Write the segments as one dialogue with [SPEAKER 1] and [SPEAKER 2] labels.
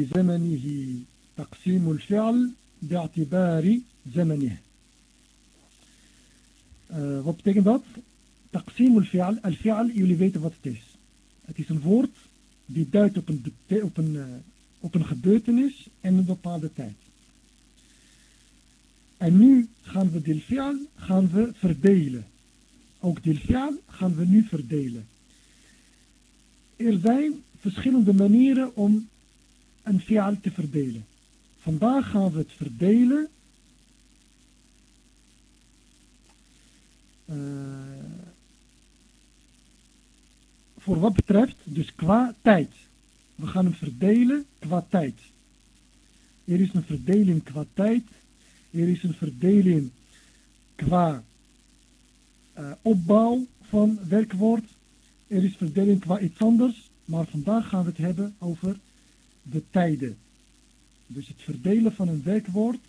[SPEAKER 1] زمنه تقسيم الفعل باعتبار زمنه uh, wat betekent dat? Taqsim al-fi'al. Al-fi'al, jullie weten wat het is. Het is een woord die duidt op een, op een, uh, op een gebeurtenis en een bepaalde tijd. En nu gaan we de fi'al gaan we verdelen. Ook de fi'al gaan we nu verdelen. Er zijn verschillende manieren om een fi'al te verdelen. Vandaag gaan we het verdelen uh, voor wat betreft, dus qua tijd. We gaan hem verdelen qua tijd. Er is een verdeling qua tijd. Er is een verdeling qua uh, opbouw van werkwoord. Er is verdeling qua iets anders. Maar vandaag gaan we het hebben over de tijden. Dus het verdelen van een werkwoord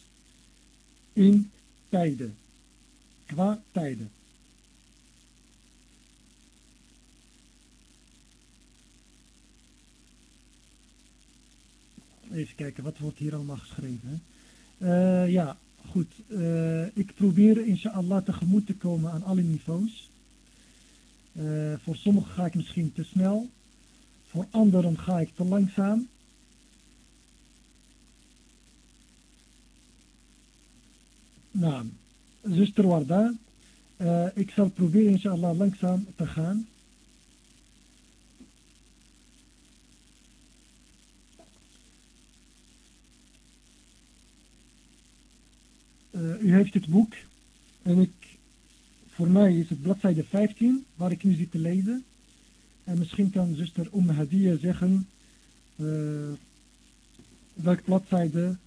[SPEAKER 1] in tijden. Qua tijden. Even kijken, wat wordt hier allemaal geschreven? Uh, ja, goed. Uh, ik probeer inshallah tegemoet te komen aan alle niveaus. Uh, voor sommigen ga ik misschien te snel. Voor anderen ga ik te langzaam. Nou, zuster Warda, uh, ik zal proberen inshallah langzaam te gaan. Uh, u heeft het boek en ik, voor mij is het bladzijde 15 waar ik nu zit te lezen. En misschien kan zuster Umm Hadiya zeggen uh, welke bladzijde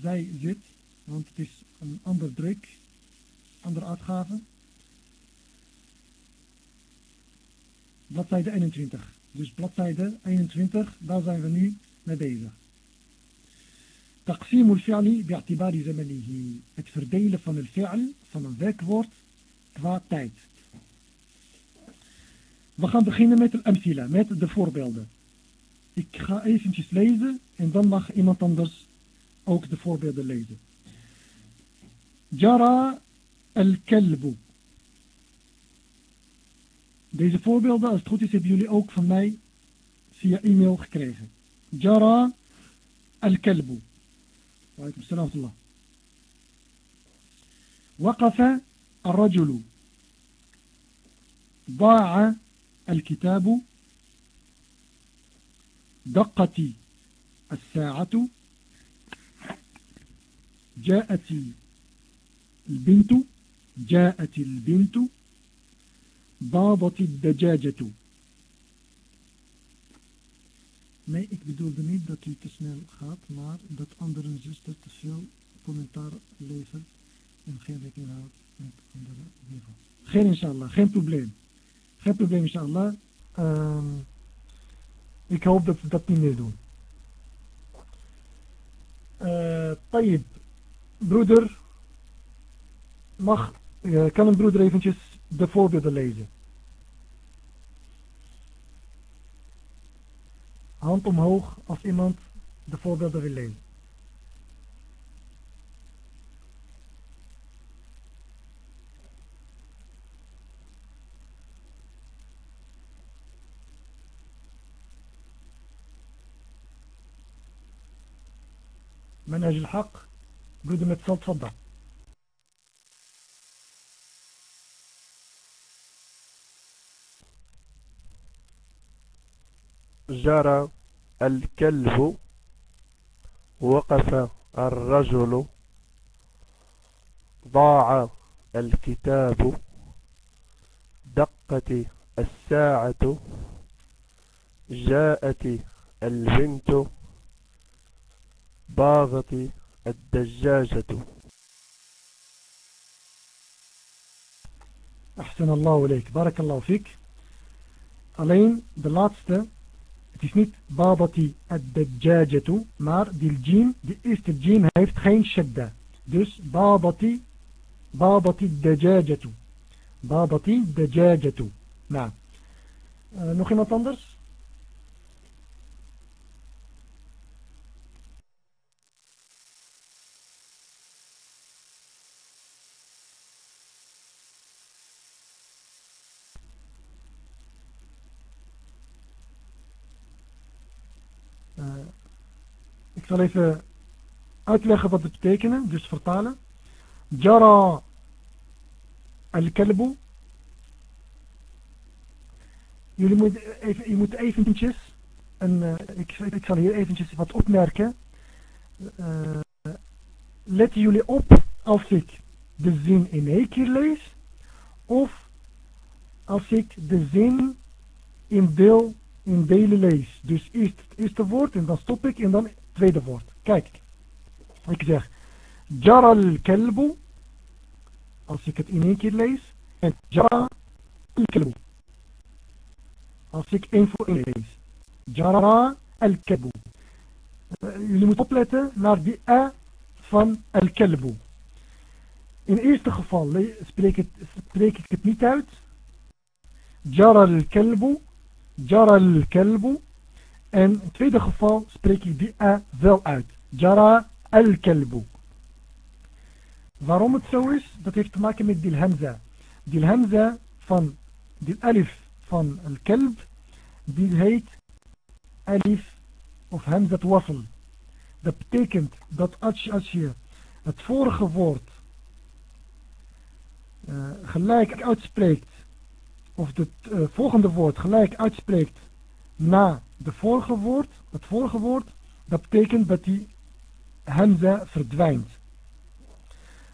[SPEAKER 1] zij zit. Want het is een ander druk, andere uitgave. Bladzijde 21. Dus bladzijde 21, daar zijn we nu mee bezig. تقسيم الفعل باعتبار زمنه het verdelen van het fi'al van een werkwoord qua tijd we gaan beginnen met de amthila, met de voorbeelden ik ga eventjes lezen en dan mag iemand anders ook de voorbeelden lezen Jara al-Kelbu. Deze voorbeelden, als het goed is, hebben jullie ook van mij via e-mail gekregen. Jara al-Kelbu. Waalaikum salam wa وقف الرجل ضاع الكتاب دقت الساعة جاءت البنت جاءت البنت ضاضت الدجاجة Nee, ik bedoelde niet dat u te snel gaat, maar dat andere zuster te veel commentaar levert en geen rekening houdt met andere niveau. Geen inshallah, geen probleem. Geen probleem inshallah. Uh, ik hoop dat we dat niet meer doen. Uh, Tayyip, broeder, mag, uh, kan een broeder eventjes de voorbeelden lezen? Hand omhoog als iemand de voorbeelden wil lezen. منهج الحق برودة متصل تفضل
[SPEAKER 2] جرى الكلب وقف الرجل. ضاع الكتاب. دقت الساعة. جاءت البنت. باغت الدجاجة.
[SPEAKER 1] أحسن الله إليك. بارك الله فيك. Alleen de laatste Het is niet babati ad-dajjajatu, maar die jim, de eerste jim heeft geen shadda. Dus babati, babati dajjajatu. Babati dajjajatu. Nou, uh, nog iemand anders? Zal even uitleggen wat het betekenen, dus vertalen. Jara al-kalbu. Jullie moeten even, je moet eventjes, en, uh, ik, zal hier eventjes wat opmerken. Uh, letten jullie op als ik de zin in één keer lees, of als ik de zin in, deel, in delen lees. Dus eerst het eerste woord en dan stop ik en dan tweede woord. Kijk, ik zeg Jara al-kalbu, als ik het in één keer lees, en Jara al-kalbu. Als ik één voor één lees. Jara al-kalbu. Uh, jullie moeten opletten naar die a van al-kalbu. In het eerste geval spreek, het, spreek ik het niet uit. Jara al-kalbu. Jara al-kalbu. En in het tweede geval spreek ik die a wel uit. Jara al-kalbu. Waarom het zo is, dat heeft te maken met die hamza. Die hamza van die alif van al-kalb, die heet alif of hamzat waffel. Dat betekent dat als je, als je het vorige woord uh, gelijk uitspreekt, of het uh, volgende woord gelijk uitspreekt na de vorige woord, het vorige woord, dat betekent dat die hamza verdwijnt.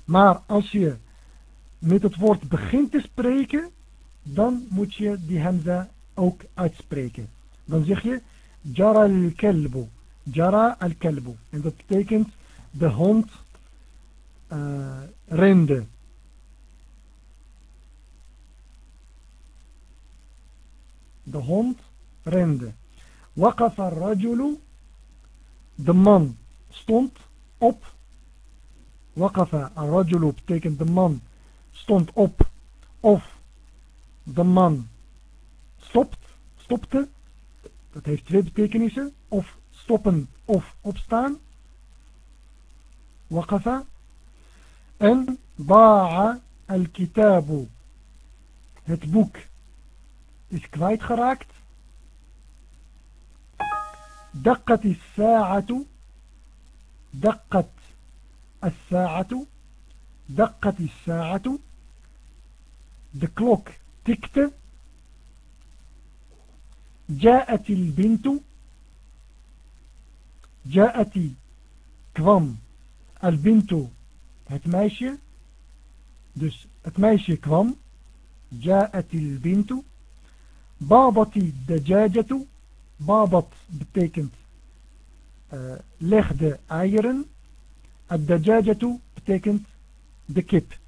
[SPEAKER 1] Maar als je met het woord begint te spreken, dan moet je die hamza ook uitspreken. Dan zeg je Jara al-kelbu. Jara al-kelbu. En dat betekent de hond uh, rende. De hond rende. Waqafa rajulu. De man stond op. Waqafa rajulu betekent de man stond op. Of de man stopt, stopte. Dat heeft twee betekenissen. Of stoppen of opstaan. Waqafa. En ba'a al-kitabu. Het boek is kwijtgeraakt. دقت الساعة دقت الساعة دقت الساعة de klok tikte جاءت البنت جاءت kwam البنت het meisje dus het meisje kwam جاءت البنت بابت الدجاجة. Babat betekent eh, uh, legde eieren. Ad-dajajatu betekent de kip.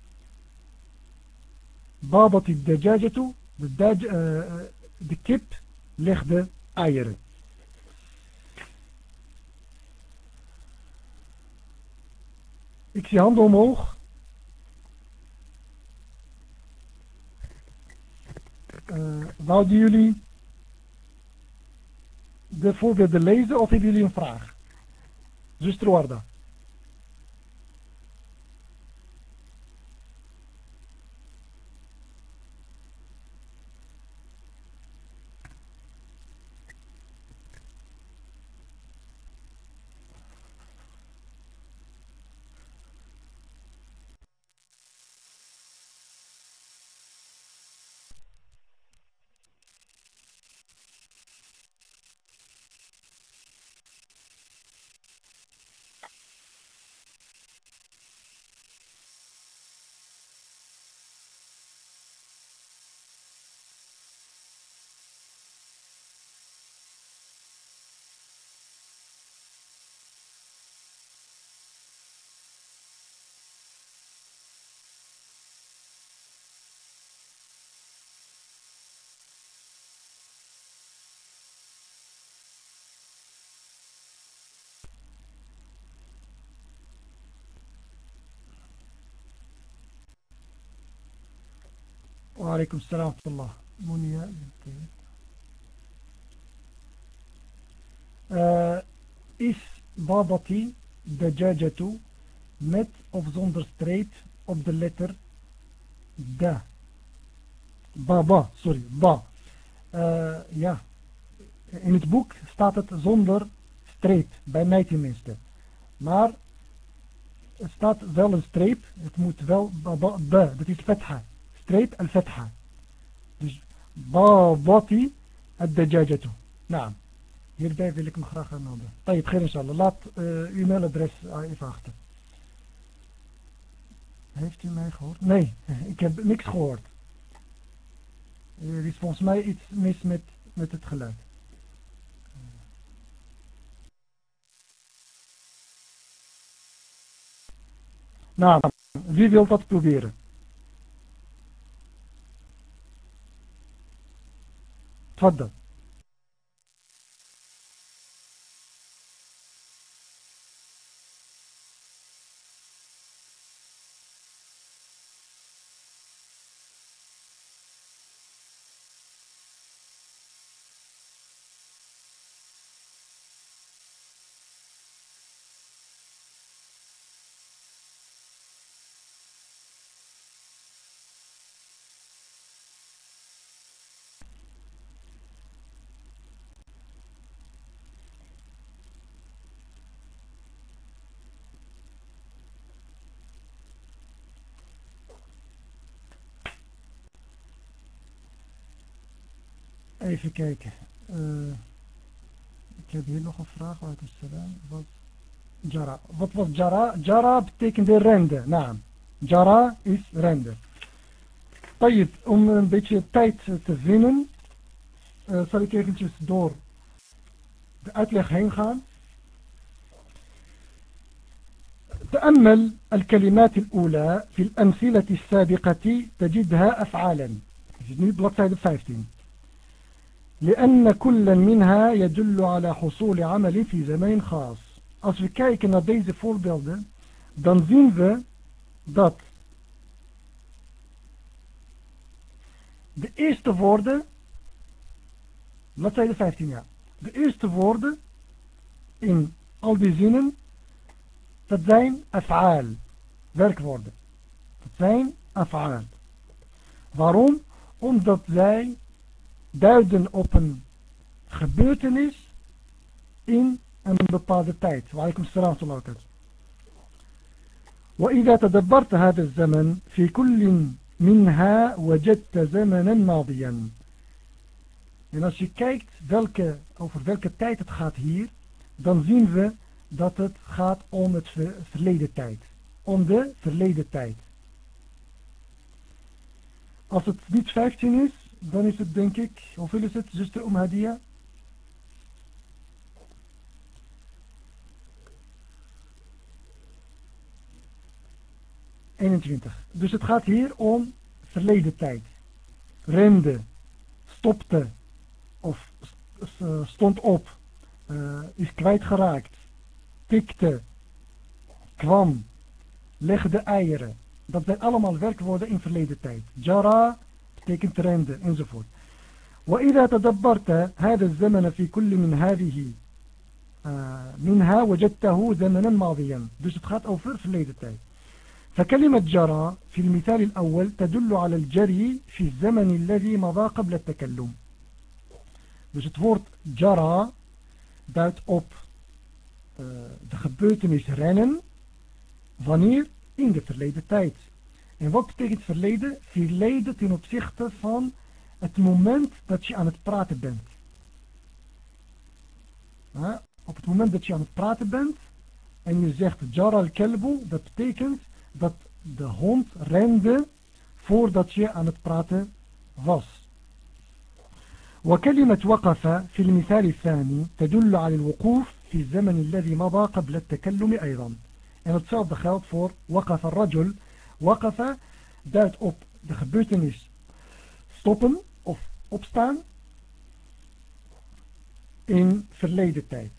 [SPEAKER 1] Babat ad-dajajatu, de, daj, uh, de kip legde eieren. Ik zie handen omhoog. Uh, wouden jullie de voorbeelden lezen of hebben jullie een vraag? Zuster Warda. وعليكم السلام ورحمة الله منيا uh, is babati dajajatu met of zonder streep op de letter da baba sorry ba uh, ja in het boek staat het zonder streep, bij mij tenminste. Maar er staat wel een streep, het moet wel b, dat is fetha. Streep al fetha. Dus babati ad-dajajatu. Nou, hierbij wil ik hem graag aanmelden. Tayyip, geen inshallah. Laat uh, uw e-mailadres even achter. Heeft u mij gehoord? Nee, ik heb niks gehoord. Er is volgens mij iets mis met, met het geluid. Nou, wie wil dat proberen? اتفضل. Even kijken. Uh, ik heb hier nog een vraag. Wat jara. Wat was jara? Jara betekende rende. Nou, jara is rende. Tayyip, om een beetje tijd te winnen, uh, zal ik eventjes door de uitleg heen gaan. تأمل الكلمات الأولى في الأمثلة السابقة تجدها أفعالا. nu bladzijde 15. لأن كل منها يدل على حصول عمل في زمان خاص. Als we kijken naar deze voorbeelden, dan zien we dat de eerste woorden, bladzijde 15 ja, de eerste woorden in al die zinnen, dat zijn af'aal, werkwoorden. Dat zijn af'aal. Waarom? Omdat zij duiden op een gebeurtenis in een bepaalde tijd. وعليكم السلام ورحمة الله وبركاته. وإذا تدبرت هذا الزمن في كل منها وجدت زمنا ماضيا. En als je kijkt welke, over welke tijd het gaat hier, dan zien we dat het gaat om het verleden tijd. Om de verleden tijd. Als het niet 15 is, dan is het denk ik, hoeveel is het, zuster Umhadia? ...21. Dus het gaat hier om verleden tijd. Rende, stopte, of stond op, uh, is kwijtgeraakt, tikte, kwam, legde eieren. Dat zijn allemaal werkwoorden in verleden tijd. Jara betekent trenden enzovoort. وإذا تدبرت هذا الزمن في كل من هذه منها وجدته زمنا ماضيا dus het gaat over verleden tijd فكلمة جرى في المثال الأول تدل على الجري في الزمن الذي مضى قبل التكلم dus het woord jara duidt op uh, de gebeurtenis rennen wanneer in de verleden tijd En wat betekent verleden? Verleden ten opzichte van het moment dat je aan het praten bent. Ja, op het moment dat je aan het praten bent en je zegt Jara al-Kelbu, dat betekent dat de hond rende voordat je aan het praten was. وكلمة وقف في المثال الثاني تدل على الوقوف في الزمن الذي مضى قبل التكلم أيضا. En hetzelfde geldt voor وقف الرجل Waqafa duidt op de gebeurtenis stoppen of opstaan in verleden tijd.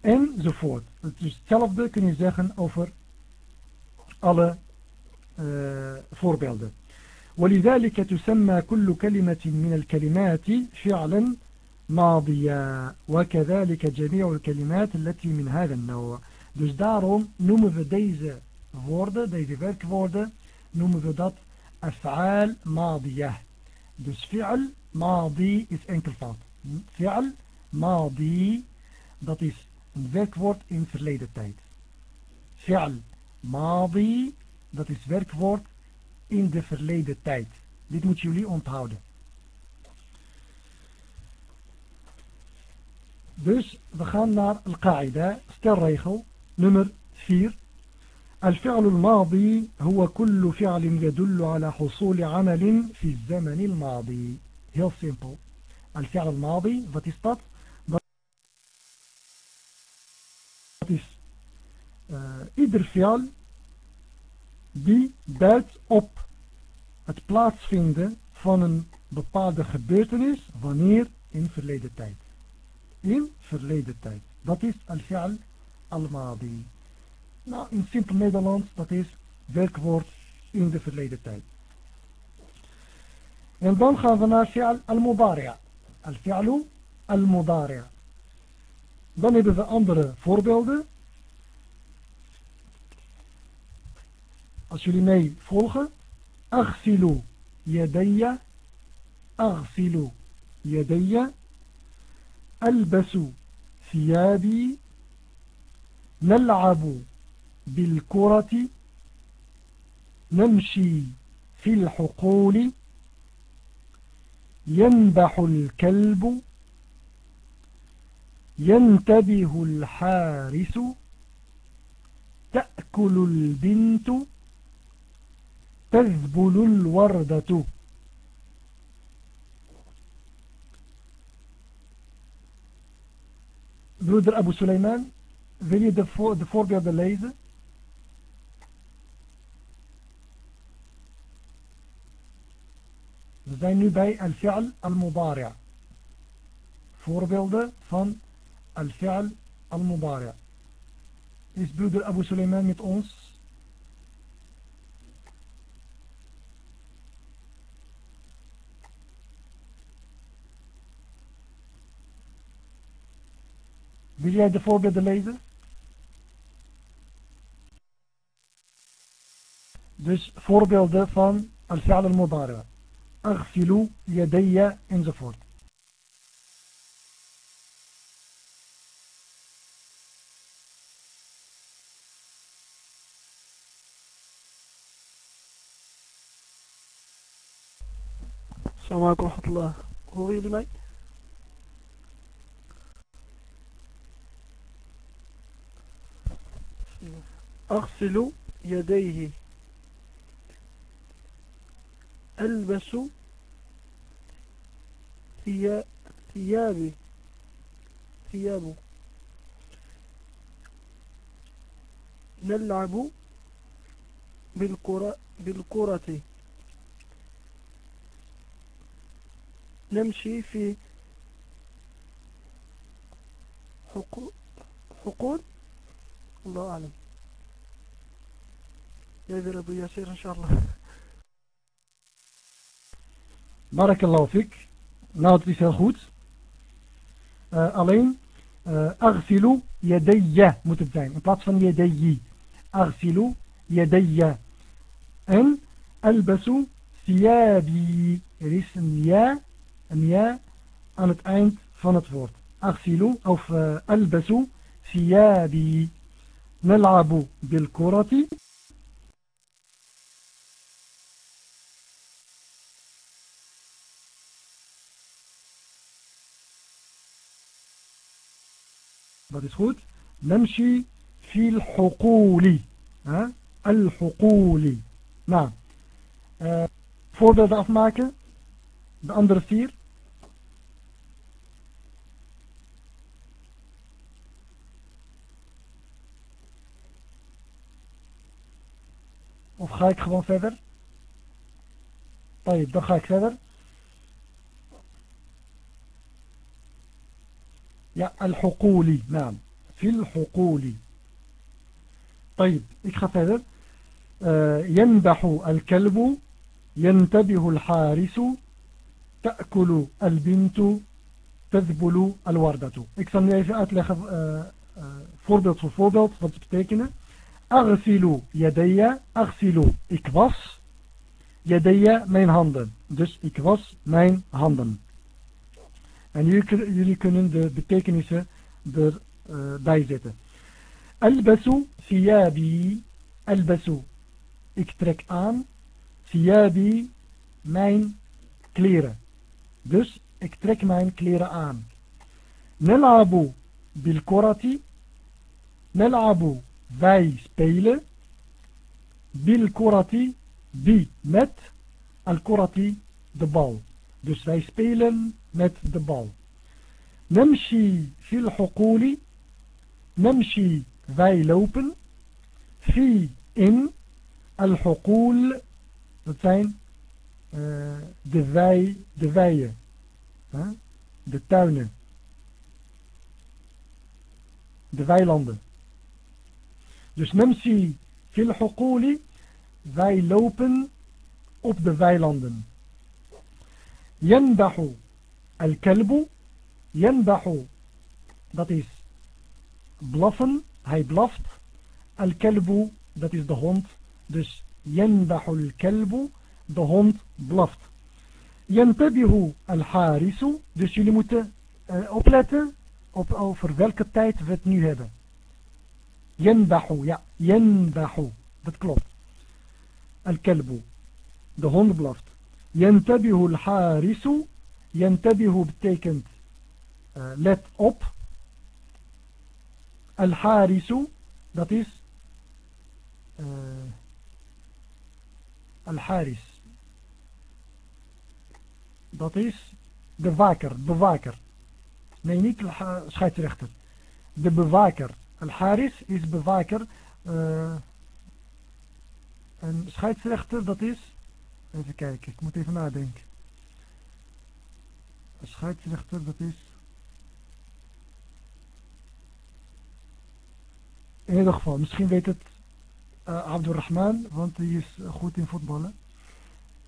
[SPEAKER 1] Enzovoort. Dus hetzelfde kun je zeggen over alle uh, voorbeelden. ولذلك تسمى كل كلمة من الكلمات فعلا ماضيا وكذلك جميع الكلمات التي من هذا النوع. Dus daarom noemen we deze woorden, deze werkwoorden, noemen we dat af'al madiyah. Dus fi'al madi is enkelvoud. Fi'al madi, dat is een werkwoord in verleden tijd. Fi'al madi, dat is werkwoord in de verleden tijd. Dit moeten jullie onthouden. Dus we gaan naar al-qaida, stelregel nummer 4. الفعل الماضي هو كل فعل يدل على حصول عمل في الزمن الماضي heel simpel الفعل الماضي wat is dat dat is uh, ieder fi'al die duidt op het plaatsvinden van een bepaalde gebeurtenis wanneer in verleden tijd in verleden tijd dat is al-fi'al al-madi nou, in simpel Nederlands, dat is werkwoord in de verleden tijd. En dan gaan we naar fi'al al-mudari'a. Al-fi'alu al-mudari'a. Dan hebben we andere voorbeelden. Als jullie mee volgen. Aghsilu yadayya. Aghsilu yadayya. Albasu ثيابي نلعب بالكرة نمشي في الحقول ينبح الكلب ينتبه الحارس تأكل البنت تذبل الوردة Broeder Abu Suleiman, wil je de, voor, de voorbeelden lezen? We zijn nu bij al-fi'al al-mudari' voorbeelden van al-fi'al al-mudari' is broeder Abu Suleiman met ons? Wil jij de voorbeelden lezen? Dus voorbeelden van al-fi'al al-mudari' أغسل يدي in the forth
[SPEAKER 3] السلام عليكم ورحمة الله. هو يدي معي؟ أغسل يديه. ألبس ثيابي ثيابه. نلعب بالكرة بالكرة. نمشي في حقول. الله أعلم. يا أبو ياسير إن شاء الله.
[SPEAKER 1] Barakallahu fik. Nou, het is heel goed. Uh, alleen, uh, aghsilu yadayya moet het zijn. In plaats van yadayyi. Aghsilu yadayya. En albasu siyabi. Er is een ja, een ja aan het eind van het woord. Aghsilu of uh, albasu siyabi. نلعب بالكرة dat is goed. Namshi fil hukuli. Al-hukuli. Nou, uh, voorbeelden afmaken. De andere vier. Of ga ik gewoon verder? Dan ga ik verder. يا الحقول نعم في الحقول. طيب اخف هذا آه، ينبح الكلب ينتبه الحارس تأكل البنت تذبل الوردة. اكسان يا فئات لخ فوربيلد فور فوربيلد wat betekenen أغسل يدي أغسل اكواس يدي ماين هاندن دوس ik ماين هاندن En jullie, kun- jullie kunnen de betekenissen erbij zetten. Albasu thiyabi. Albasu. Ik trek aan. Thiyabi. Mijn kleren. Dus ik trek mijn kleren aan. Nelabu bilkorati. Nelabu. Wij spelen. Bilkorati. Bi. Met. Al-korati. De bal. Dus wij spelen met de bal. Nemshi fil hukuli. Nemshi, wij lopen. Fi in. Al hukul. Dat zijn eh, de, wei, de weien. Huh? De tuinen. De weilanden. Dus nemshi fil hukuli. Wij lopen op de weilanden. Yendahu الكلب ينبح dat is blaffen hij blaft الكلب dat is de hond dus ينبح الكلب de hond blaft ينتبه الحارس dus jullie moeten uh, opletten op over welke tijd we het nu hebben ينبح ja ينبح dat klopt الكلب de hond blaft ينتبه الحارس Yantabihu betekent let op. Al-Harisu, dat is uh, Al-Haris. Dat is de waker, bewaker. Nee, niet scheidsrechter. De bewaker. Al-Haris is bewaker. Eh, uh, en scheidsrechter, dat is... Even kijken, ik moet even nadenken. De scheidsrechter, dat is... In ieder geval, misschien weet het uh, Abdurrahman, want hij is eh, goed in voetballen.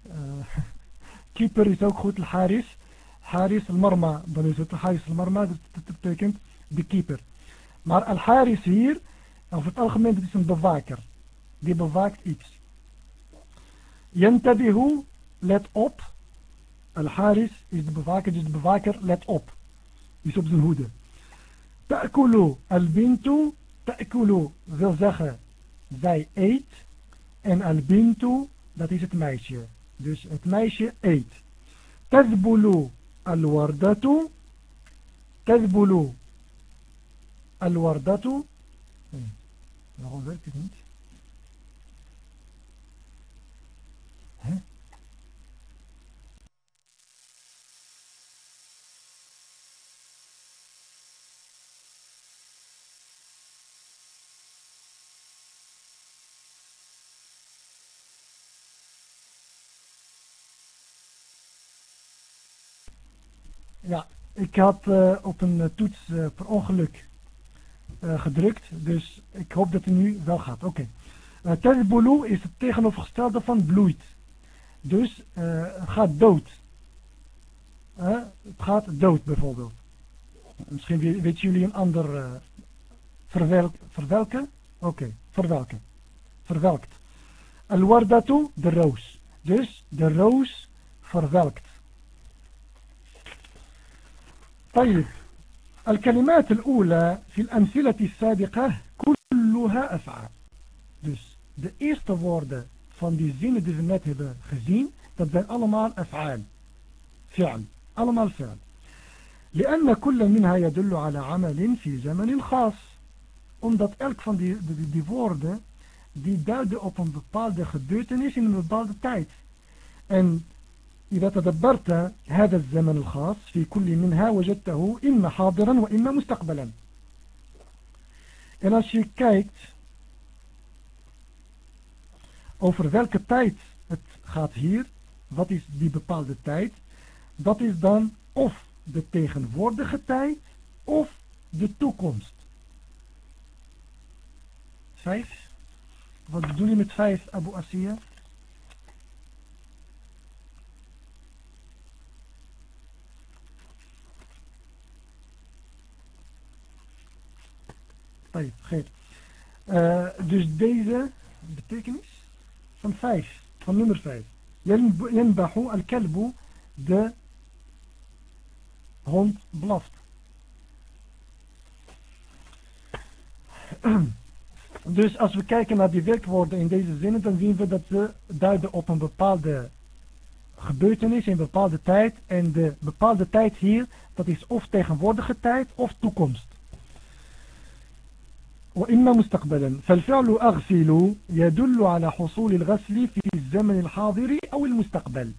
[SPEAKER 1] Uh, keeper is ook goed, Haris. Haris al-Marma, dan is het Haris al-Marma, dat betekent de keeper. Maar al-Haris hier, over het algemeen, dat is een bewaker. Die bewaakt iets. Yantabihu, let op, al-Haris is de bewaker, dus de bewaker let op. Is op zijn hoede. Ta'kulu al-bintu. Ta'kulu wil zeggen zij eet. En al-bintu dat is het meisje. Dus het meisje eet. Tazbulu al-wardatu. Tazbulu al-wardatu. Nee, waarom werkt het niet? Huh? Ja, ik had uh, op een uh, toets uh, per ongeluk gedrukt, dus ik hoop dat het nu wel gaat. Oké. Okay. Is het tegenovergestelde van bloeit. Dus het gaat dood. het gaat dood bijvoorbeeld. Misschien weten jullie een ander verwelk, verwelken? Oké, verwelken. Verwelkt. Al-wardatu, de roos. Dus de roos verwelkt. طيب الكلمات الأولى في الأمثلة السابقة كلها أفعال dus de eerste woorden van die zinnen die we net hebben gezien dat zijn allemaal أفعال فعل allemaal فعل لأن كل منها يدل على عمل في زمن خاص omdat elk van die, die, die woorden die duiden op een bepaalde gebeurtenis in een bepaalde tijd en إذا تدبرت هذا الزمن الخاص في كل منها وجدته إما حاضرا وإما مستقبلا En als je kijkt over welke tijd het gaat hier, wat is die bepaalde tijd, dat is dan of de tegenwoordige tijd of de toekomst. Vijf. Wat bedoel je met vijf, Abu Asiya? طيب خير uh, dus deze betekenis van 5 van nummer 5 ينبح الكلب de hond blaft. Dus als we kijken naar die werkwoorden in deze zinnen, dan zien we dat ze duiden op een bepaalde gebeurtenis in een bepaalde tijd. En de bepaalde tijd hier, dat is of tegenwoordige tijd of toekomst. وإما مستقبلا فالفعل أغسل يدل على حصول الغسل في الزمن الحاضر أو المستقبل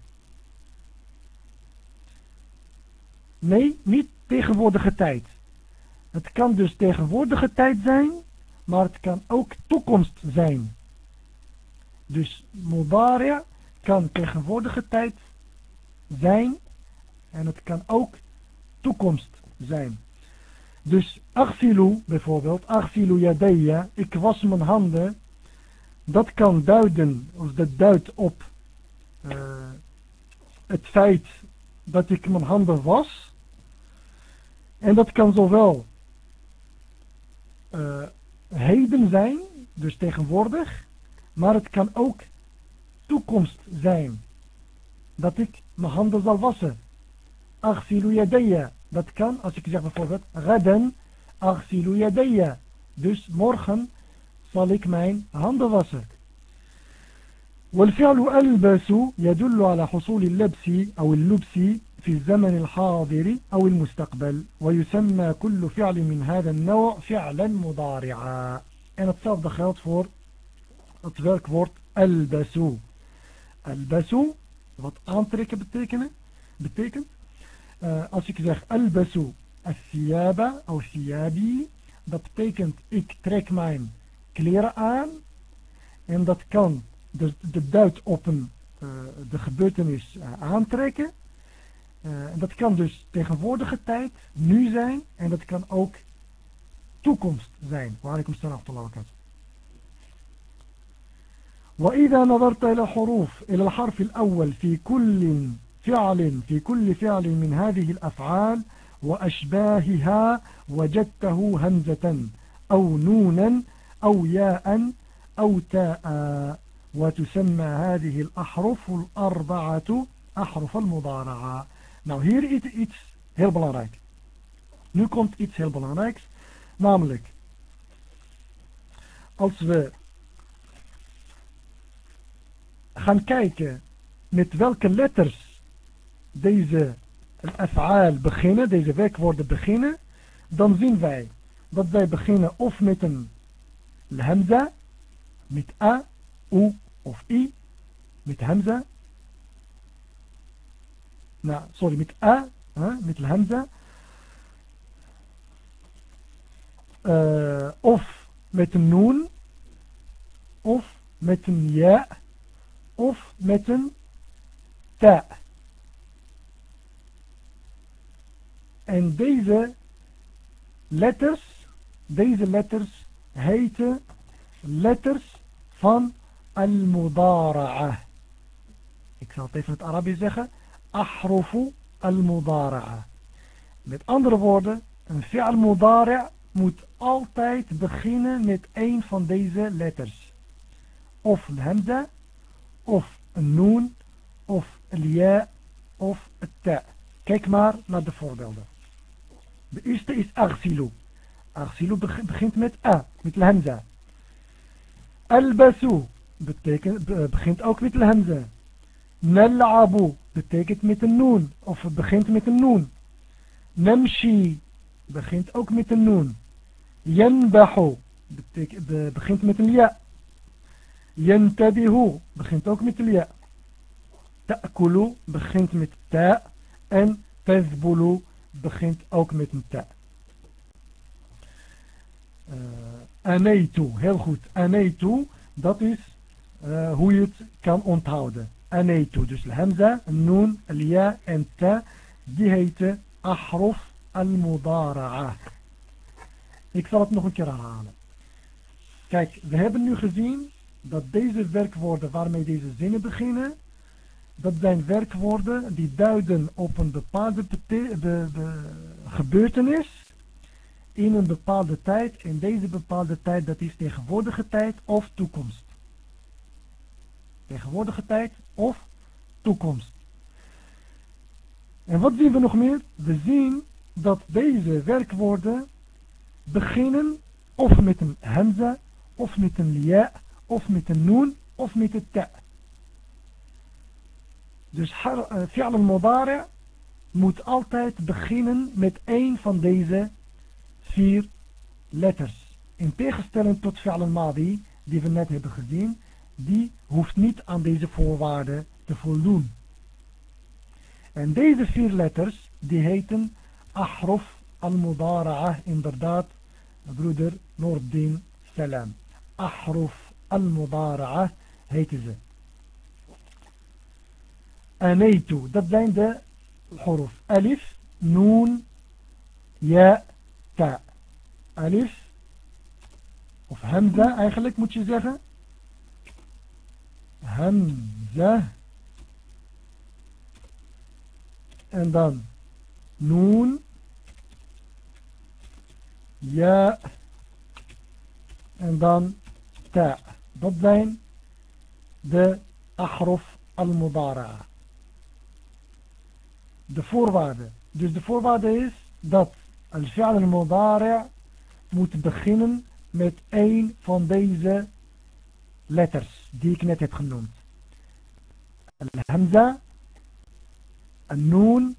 [SPEAKER 1] Nee, niet tegenwoordige tijd. Het kan dus tegenwoordige tijd zijn, maar het kan ook toekomst zijn. Dus Mubarak kan tegenwoordige tijd zijn en het kan ook toekomst zijn. Dus aghsilu bijvoorbeeld, aghsilu yadeya, ik was mijn handen, dat kan duiden, of dat duidt op uh, het feit dat ik mijn handen was. En dat kan zowel uh, heden zijn, dus tegenwoordig, maar het kan ook toekomst zijn. Dat ik mijn handen zal wassen. Aghsilu yadeya. Dat kan als ik zeg bijvoorbeeld Gadan aghsilu yadeya. Dus morgen zal ik mijn handen wassen. والفعل ألبس يدل على حصول اللبس أو اللبس في الزمن الحاضر أو المستقبل ويسمى كل فعل من هذا النوع فعلا مضارعا en hetzelfde geldt voor het werkwoord albasu albasu wat aantrekken betekenen betekent uh, als ik zeg albasu al-thiyaba of thiyabi dat betekent ik trek mijn kleren aan en dat kan de, de duidt op een, uh, de gebeurtenis uh, aantrekken uh, en dat kan dus tegenwoordige tijd, nu zijn en dat kan ook toekomst zijn. وعليكم السلام ورحمة الله وبركاته. وإذا نظرت إلى الحروف إلى الحرف الأول في كل فعل في كل فعل من هذه الأفعال وأشباهها وجدته همزة أو نونا أو ياء أو تاء وتسمى هذه الأحرف الأربعة أحرف المضارعة Nou, hier is iets heel belangrijk. Nu komt iets heel belangrijks. Namelijk, als we gaan kijken met welke letters deze af'aal beginnen, deze werkwoorden beginnen, dan zien wij dat wij beginnen of met een hamza, met a, u of i, met hamza, nou, sorry, met a, hè, met hamza, uh, of met een noon, of met een ja, of met een ta. En deze letters, deze letters heten letters van al-mudara'a. Ik zal het even in het Arabisch zeggen. Ahrufu al-mudara'a. Met andere woorden, een fi'al mudara' moet altijd beginnen met een van deze letters. Of hamza, of een noon, of een of een ta. Kijk maar naar de voorbeelden. De eerste is aghsilu. Aghsilu begint met a, met de hamza. Albasu begint ook met de hamza. Nal'abu betekent met een noon, of begint met een noon. Namshi begint ook met een noon. Yanbahu begint met een ja. Yantabihu begint ook met een ja. Ta'kulu begint met ta. En tazbulu begint ook met een ta. Uh, aneitu, heel goed. Aneitu, dat is uh, hoe je het kan onthouden. Aneitu, dus hamza, noon, ja en ta, die heten ahruf al-mudara'a. Ik zal het nog een keer herhalen. Kijk, we hebben nu gezien dat deze werkwoorden waarmee deze zinnen beginnen, dat zijn werkwoorden die duiden op een bepaalde de, de gebeurtenis in een bepaalde tijd. En deze bepaalde tijd, dat is tegenwoordige tijd of toekomst. Tegenwoordige tijd of toekomst. En wat zien we nog meer? We zien dat deze werkwoorden beginnen of met een hamza, of met een lia, of met een noon, of met een ta. Dus eh, fi'al al-mudari' moet altijd beginnen met één van deze vier letters. In tegenstelling tot fi'al al-madi, die we net hebben gezien, die hoeft niet aan deze voorwaarden te voldoen. En deze vier letters, die heten ahruf al-mudara'ah, inderdaad, broeder Noordin Salam. Ahruf al-mudara'ah heten ze. Aneitu, dat zijn de huruf. Alif, noon, ja, ta. Alif, of hamza eigenlijk moet je zeggen. Hamza. En dan noon. Ja. En dan ta. Dat zijn de ahruf al-mudara. De voorwaarde. Dus de voorwaarde is dat al-fi'al al-mudara moet beginnen met één van deze letters die ik net heb genoemd. Al-hamza, al-noon,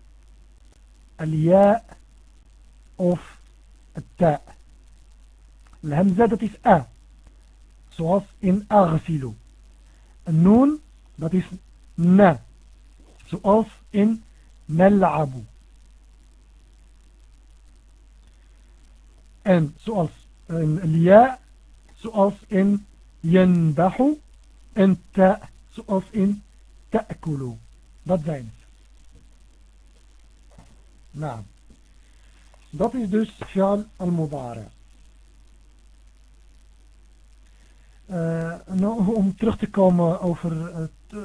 [SPEAKER 1] al-ja of al-ta. Al-hamza dat is a, zoals in aghsilu. Al-noon dat is na, zoals in nal'abu. En zoals in lia, zoals in ينبح en ta zoals in ta'kulu. Dat zijn het. Nou, dat is dus fi'al al-mudari. Uh, nou, om terug te komen over het, uh,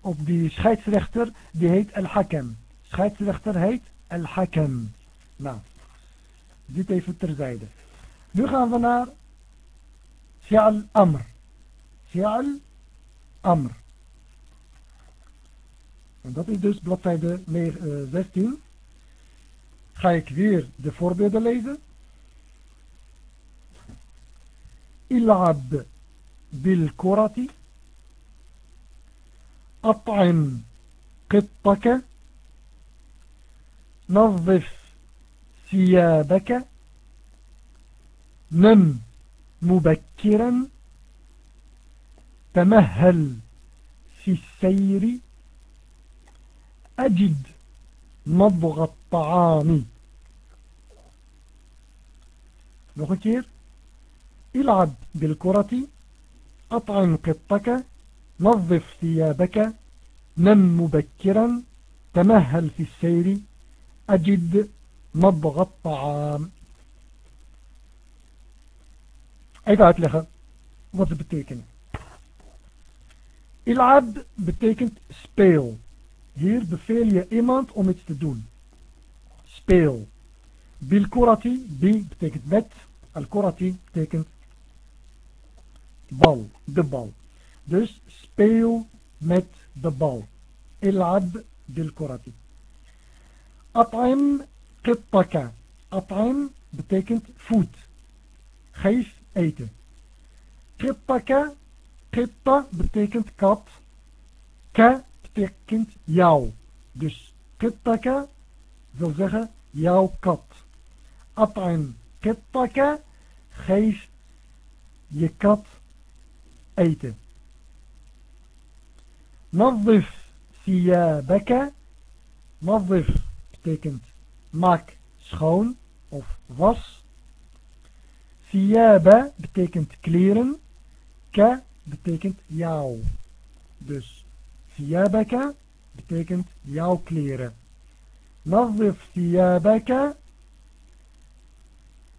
[SPEAKER 1] op die scheidsrechter, die heet al-hakam. Scheidsrechter heet Al-Hakam. Nou, dit even terzijde. Nu gaan we naar Sial Amr. Sjaal Amr. En dat is dus bladzijde 16. Eh, Ga ik weer de voorbeelden lezen. Ilab bil korati. At'im qittake. نظف ثيابك نم مبكرا. تمهل في السير. أجد مضغ الطعام. nog العب بالكرة أطعم قطك نظف ثيابك نم مبكرا. تمهل في السير. أجد مضغ الطعام Even uitleggen wat het betekent. Il'ab betekent speel. Hier beveel je iemand om iets te doen. Speel. Bilkurati, bi betekent met. Al-kurati betekent bal, de bal. Dus speel met de bal. Il'ab bilkurati. At'im qittaka. At'im betekent voed. Geef eten. Kittaka, kitta betekent kat. Ka betekent jou. Dus kittaka wil zeggen jouw kat. At'im kittaka, geef je kat eten. Nadif thiyabaka. Nadif betekent maak schoon of was. Thiyaba betekent kleren. Ka betekent jou. Dus thiyabaka betekent jouw kleren. Nazif thiyabaka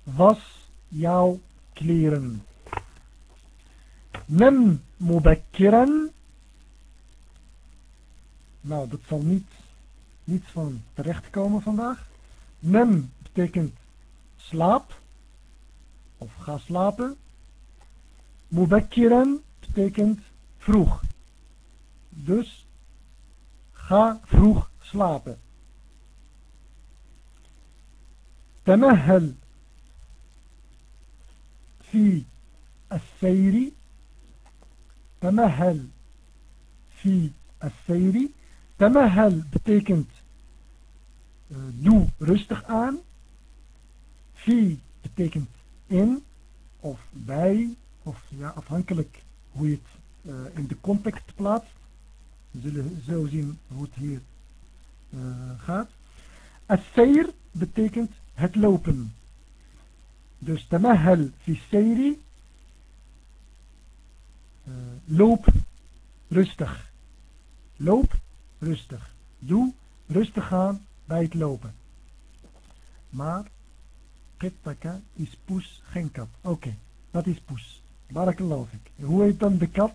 [SPEAKER 1] was jouw kleren. Nem mubakkiran. Nou, dat zal niet, niets van terechtkomen vandaag. Nem betekent slaap of ga slapen. Mubakkiran betekent vroeg. Dus ga vroeg slapen. تمهل في السير تمهل في السير تمهل betekent uh, doe rustig aan. Fi betekent in of bij, of ja, afhankelijk hoe je het eh, in de context plaatst. We zullen zo zien hoe het hier eh, gaat. Asseir betekent het lopen. Dus tamahal fi seiri. loop rustig. Loop rustig. Doe rustig aan bij het lopen maar qittaka is poes geen kat oké okay, dat is poes barakallahu fik hoe heet dan de kat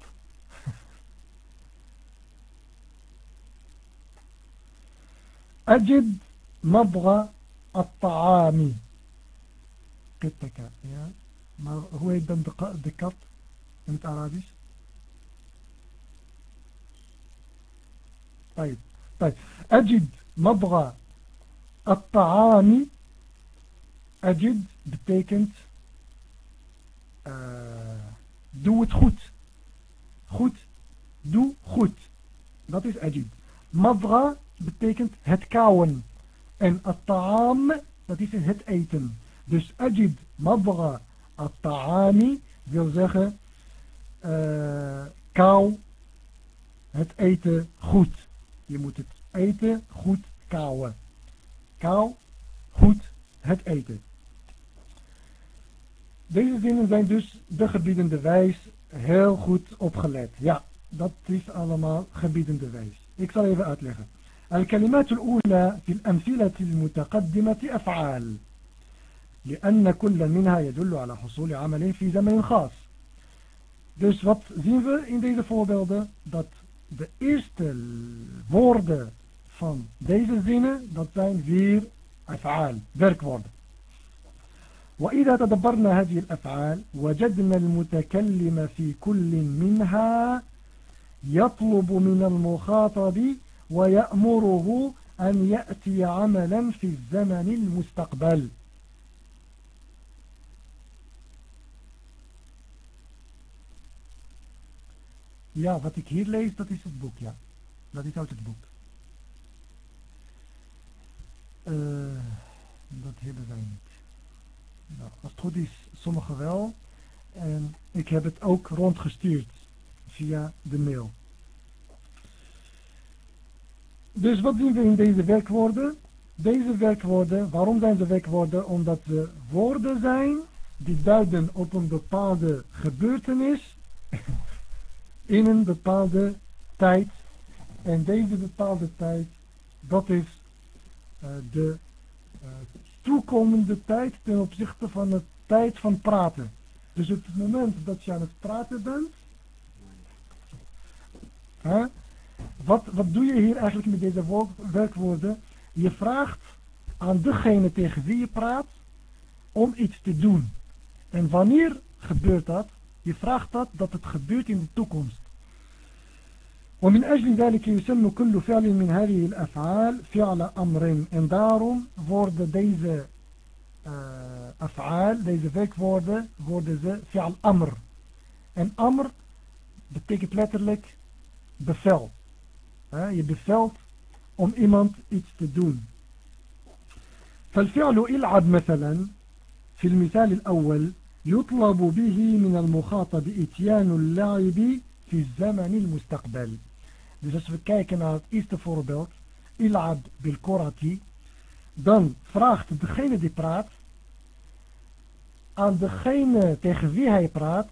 [SPEAKER 1] أجد مضغ الطعام قطك ja maar hoe heet dan de, de kat in het Arabisch طيب طيب أجد مضغ At-Ta'ami, ajid, betekent eh, doe het goed. Goed, doe goed. Dat is ajid. Madra betekent het kauwen. En at-ta'am, dat is het eten. Dus ajid, madra, at-ta'ami wil zeggen uh, het eten goed. Je moet het eten goed kauwen kou goed het eten deze zinnen zijn dus de gebiedende wijs heel goed opgelet ja dat is allemaal gebiedende wijs ik zal even uitleggen الكلمات الأولى في الأمثلة المتقدمة أفعال لأن كل منها يدل على حصول عمل في زمن خاص Dus wat zien we in deze voorbeelden? Dat de eerste woorden van deze zinnen, dat zijn weer af'aal, werkwoorden. وإذا تدبرنا هذه الأفعال وجدنا المتكلم في كل منها يطلب من المخاطب ويأمره أن يأتي عملا في الزمن المستقبل Ja, wat ik hier lees, dat is is. Uh, dat hebben wij niet. Nou, als het goed is, sommigen wel. En ik heb het ook rondgestuurd via de mail. Dus wat zien we in deze werkwoorden? Deze werkwoorden, waarom zijn ze werkwoorden? Omdat ze woorden zijn die duiden op een bepaalde gebeurtenis in een bepaalde tijd. En deze bepaalde tijd, dat is de uh, toekomende tijd ten opzichte van de tijd van praten. Dus het moment dat je aan het praten bent, hè, wat, wat doe je hier eigenlijk met deze werkwoorden? Je vraagt aan degene tegen wie je praat om iets te doen. En wanneer gebeurt dat? Je vraagt dat dat het gebeurt in de toekomst. ومن أجل ذلك يسمى كل فعل من هذه الأفعال فعل أمر إن دارم فورد ديزة أفعال ديزة فيك فورد فورد فعل أمر. إن أمر بتكت letterlijk بفعل يبفعلت أم إيمانت إيتس تدون فالفعل إلعب مثلا في المثال الأول يطلب به من المخاطب إتيان اللعب في الزمن المستقبل. Dus als we kijken naar het eerste voorbeeld, il'ab bil korati, dan vraagt degene die praat aan degene tegen wie hij praat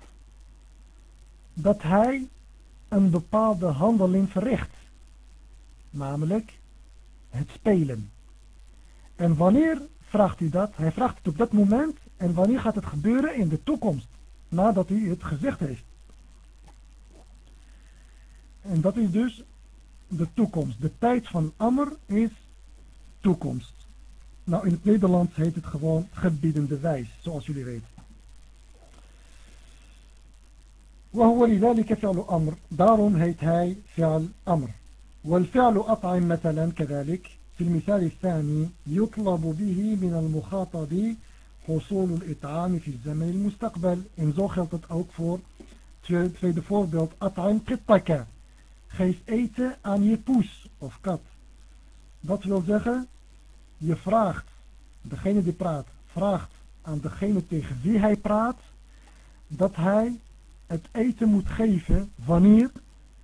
[SPEAKER 1] dat hij een bepaalde handeling verricht. Namelijk het spelen. En wanneer vraagt hij dat? Hij vraagt het op dat moment. En wanneer gaat het gebeuren? In de toekomst. Nadat hij het gezegd heeft. En dat is dus de toekomst. De tijd van Amr is toekomst. Nou, in het Nederlands heet het gewoon gebiedende wijs, zoals jullie weten. وهو لذلك فعل أمر daarom heet hij فعل أمر والفعل أطعم مثلا كذلك في المثال الثاني يطلب به من المخاطب حصول الإطعام في الزمن المستقبل en zo geldt het ook voor het tweede voorbeeld أطعم قطك geef eten aan je poes of kat dat wil zeggen je vraagt degene die praat vraagt aan degene tegen wie hij praat dat hij het eten moet geven wanneer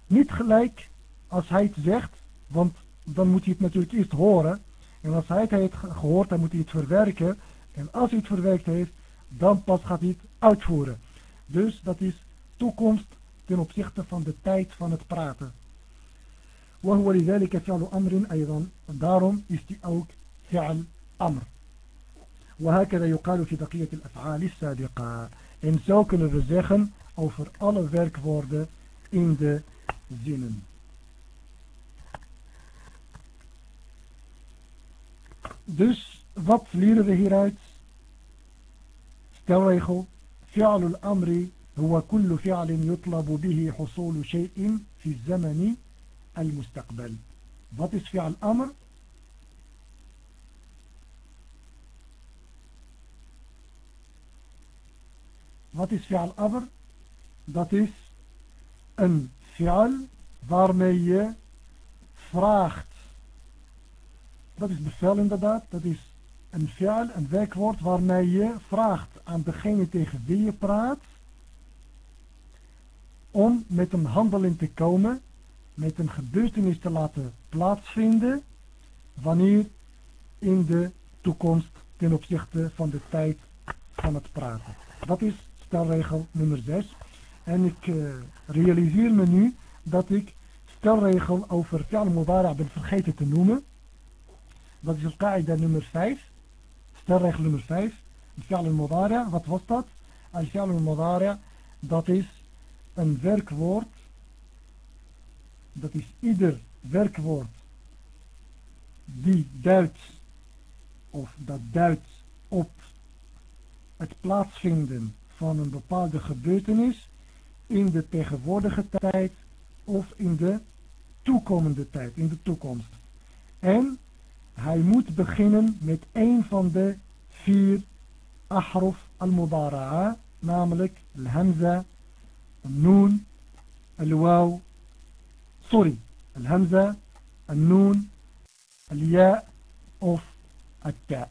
[SPEAKER 1] niet gelijk als hij het zegt want dan moet hij het natuurlijk eerst horen. En als hij het heeft gehoord, dan moet hij het verwerken. En als hij het verwerkt heeft, dan pas gaat hij het uitvoeren. Dus dat is toekomst ten opzichte van de tijd van het praten. وهو لذلك فعل أمر أيضا daarom is die ook فعل أمر وهكذا يقال في بقية الأفعال السابقة en zo kunnen we zeggen over alle werkwoorden in de zinnen Dus wat leren we hieruit? Stelregel. فعل الأمر هو كل فعل يطلب به حصول شيء في الزمن المستقبل. Wat is فعل الأمر? Wat is fi'al amr? Dat is een fi'al waarmee je vraagt Dat is bevel inderdaad. Dat is een fi'al, een werkwoord waarmee je vraagt aan degene tegen wie je praat om met een handeling te komen, met een gebeurtenis te laten plaatsvinden wanneer in de toekomst ten opzichte van de tijd van het praten. Dat is stelregel nummer 6. En ik uh, realiseer me nu dat ik stelregel over fi'al mudara ben vergeten te noemen. Dat is het qaida nummer 5. Stelregel nummer 5. Al-fi'al al-mudari. Wat was dat? Al-fi'al al-mudari. Dat is een werkwoord. Dat is ieder werkwoord die duidt of dat duidt op het plaatsvinden van een bepaalde gebeurtenis in de tegenwoordige tijd of in de toekomende tijd, in de toekomst. En hij moet beginnen met een van de vier ahruf al-mudara'a, namelijk al-hamza, النون الواو سوري الهمزة النون الياء أوف التاء.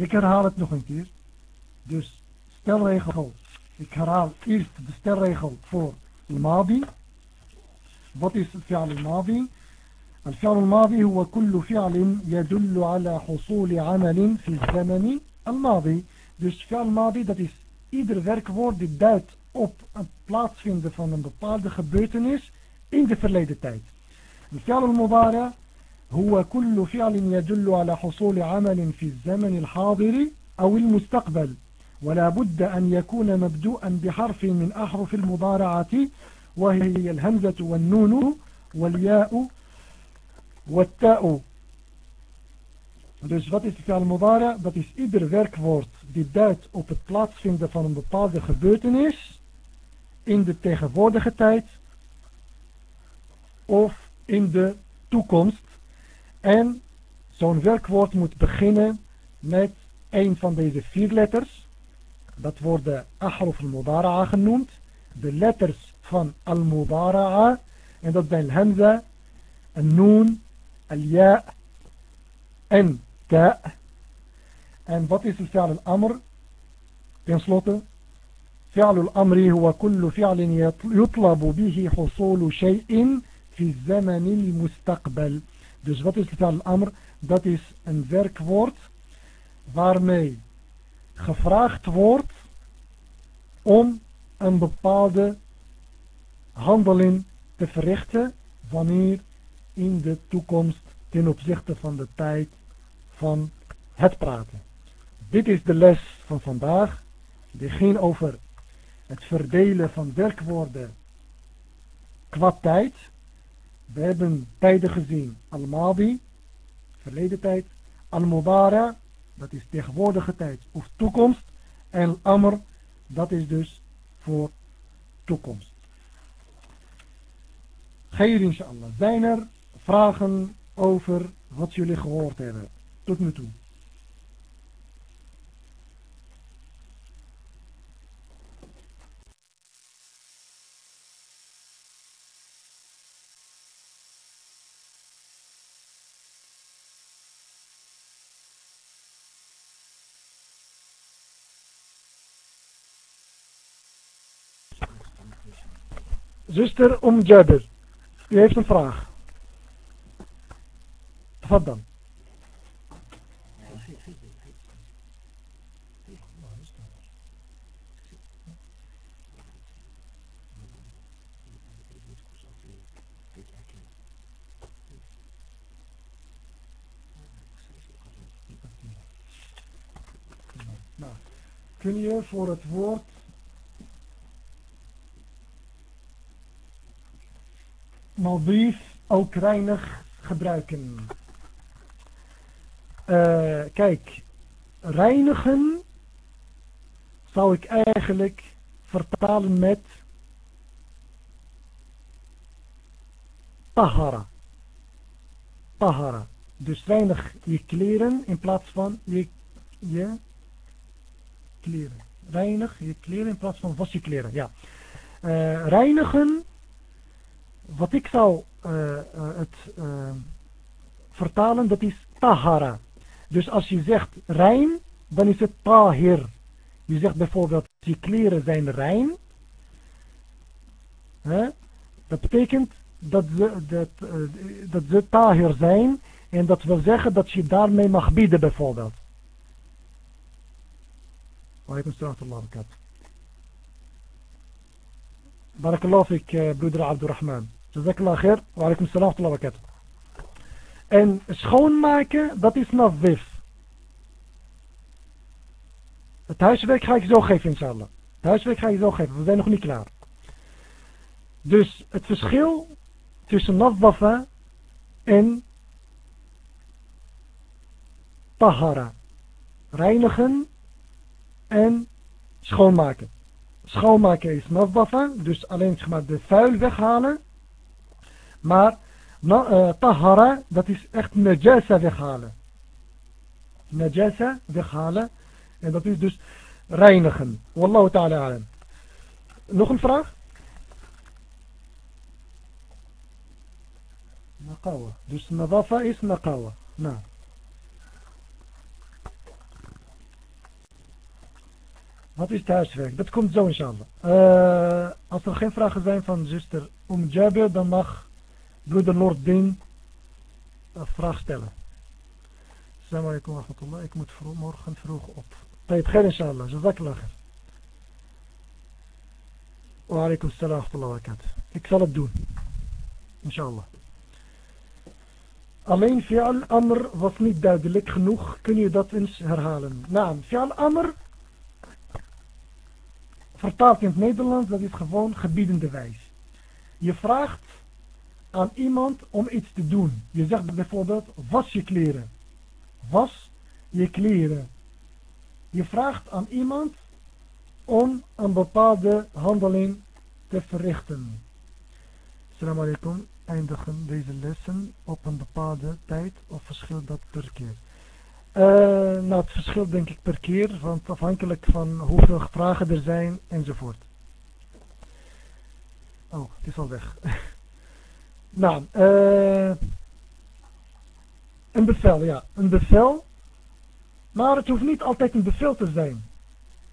[SPEAKER 1] إكرهار تنخن كير دوس ستر ريخل إكرهار إرث بستر ريخل فور الماضي. بطيس الفعل الماضي. الفعل الماضي هو كل فعل يدل على حصول عمل في الزمن الماضي. دوس فعل الماضي دوس ieder werkwoord die duidt op het plaatsvinden van een bepaalde gebeurtenis in de verleden tijd الفعل المضارع هو كل فعل يدل على حصول عمل في الزمن الحاضر أو المستقبل ولا بد أن يكون مبدوءا بحرف من أحرف المضارعة وهي الهمزة والنون والياء Watta'u. Dus wat is fi'al mudara? Dat is ieder werkwoord die duidt op het plaatsvinden van een bepaalde gebeurtenis in de tegenwoordige tijd of in de toekomst. En zo'n werkwoord moet beginnen met een van deze vier letters. Dat worden ahruf al-mudara'a genoemd. De letters van al-mudara'a. En dat zijn hamza, al-noon, al-ya' en ka. En wat is fi'al al-amr? Ten slotte, fi'al al-amri huwa kullu fi'alin yutlabu bihi husulu shay'in fi zaman al-mustaqbal. Dus wat is fi'al al-amr? Dat is een werkwoord waarmee gevraagd wordt om een bepaalde handeling te verrichten wanneer in de toekomst ten opzichte van de tijd van het praten. Dit is de les van vandaag. Die ging over het verdelen van werkwoorden qua tijd. We hebben tijden gezien. Al-Madi, verleden tijd. Al-Mubara, dat is tegenwoordige tijd of toekomst. En Amr, dat is dus voor toekomst. Geir inshallah. Zijn er vragen over wat jullie gehoord hebben tot nu toe? Zuster Om Jabir, u heeft een vraag. Wat dan? Nou, kun je voor het woord nadief ook reinig gebruiken? Eh, kijk, reinigen zou ik eigenlijk vertalen met tahara. Tahara. Dus reinig je kleren in plaats van je kleren. Reinig je kleren in plaats van was je kleren. Ja. Uh, reinigen, wat ik zou uh, uh, het vertalen, dat is tahara. Dus als je zegt rein, dan is het tahir. Je zegt bijvoorbeeld, je kleren zijn rein. Dat betekent dat ze, dat, dat ze tahir zijn. En dat wil zeggen dat je daarmee mag bieden bijvoorbeeld. Walaikum salam wa rahmatullahi Barakallahu fik, broeder Abdurrahman. Jazakallah khair. Alaikum salam wa rahmatullahi En schoonmaken, dat is nafif. Het huiswerk ga ik zo geven, inshallah. Het huiswerk ga ik zo geven, we zijn nog niet klaar. Dus het verschil tussen nafwafa en tahara. Reinigen en schoonmaken. Schoonmaken is nafwafa, dus alleen zeg maar, de vuil weghalen. Maar uh, tahara, dat is echt najasa weghalen. Najasa weghalen. En dat is dus reinigen. Wallahu ta'ala alam. Nog een vraag? Naqawa. Dus nadafa is naqawa. Nou. Wat is thuiswerk? Dat komt zo inshallah. Uh, als er geen vragen zijn van zuster Om Jabir, dan mag broeder Lord een vraag stellen. Assalamu alaikum wa rahmatullah. Ik moet morgen vroeg op. Tijd geen inshallah. Jazakallah. Wa alaikum salam wa wa Ik zal het doen. Inshallah. Alleen fi'al amr was niet duidelijk genoeg. Kun je dat eens herhalen? Naam. Fi'al amr vertaald in het Nederlands, dat is gewoon gebiedende wijs. Je vraagt aan iemand om iets te doen. Je zegt bijvoorbeeld, was je kleren. Was je kleren. Je vraagt aan iemand om een bepaalde handeling te verrichten. Assalamu alaikum. Eindigen deze lessen op een bepaalde tijd of verschilt dat per keer? Uh, nou, het verschilt denk ik per keer, want afhankelijk van hoeveel vragen er zijn enzovoort. Oh, het is al weg. nou, uh, een bevel, ja. Een bevel, maar het hoeft niet altijd een bevel te zijn.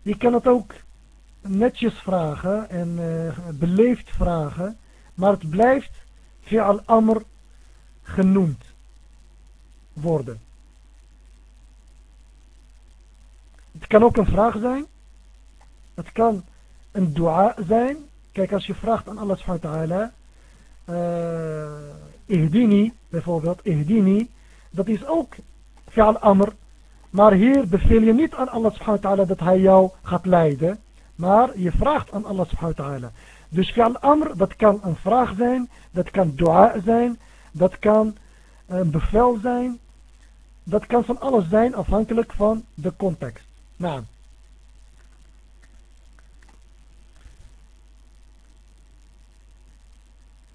[SPEAKER 1] Je kan het ook netjes vragen en uh, beleefd vragen, maar het blijft via al-amr genoemd worden. Het kan ook een vraag zijn. Het kan een dua zijn. Kijk, als je vraagt aan Allah subhanahu wa ta'ala. Ihdini, bijvoorbeeld. Ihdini. Dat is ook fi'al amr. Maar hier beveel je niet aan Allah subhanahu wa ta'ala dat hij jou gaat leiden. Maar je vraagt aan Allah subhanahu wa ta'ala. Dus fi'al amr, dat kan een vraag zijn. Dat kan dua zijn. Dat kan een bevel zijn. Dat kan van alles zijn afhankelijk van de context. Nou.